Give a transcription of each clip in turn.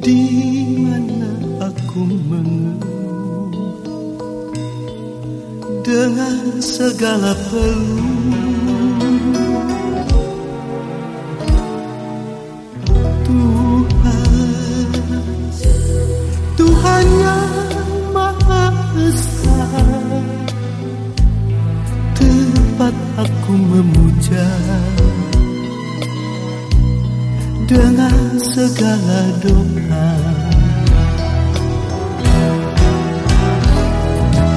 di mana aku mengeluh dengan segala peluh. Tuhan Tuhan yang Maha Esa. Tempat aku memuja dengan segala doa.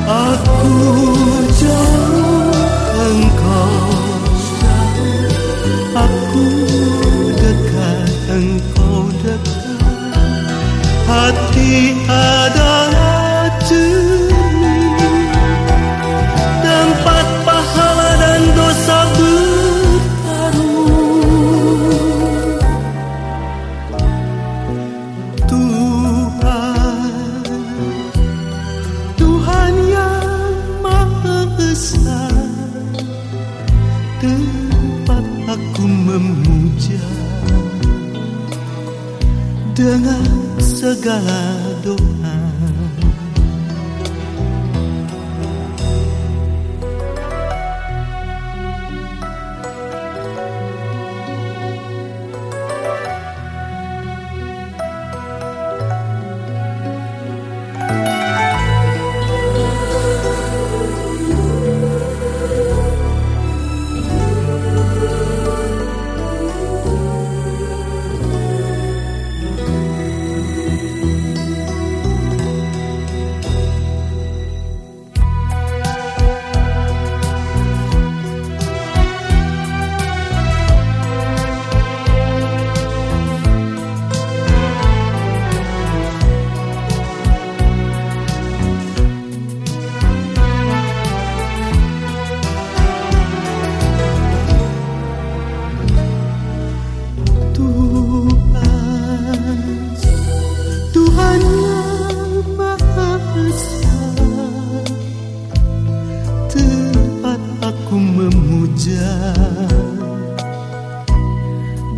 Aku jauh engkau Aku dekat engkau dekat. Hati adalah memuja dengan segala doa.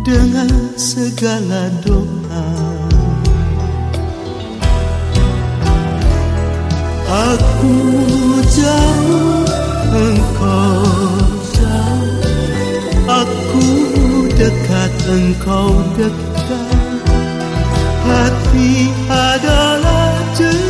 Dengan segala doa. Aku jauh, engkau jauh. Aku dekat, engkau dekat. Hati adalah jernih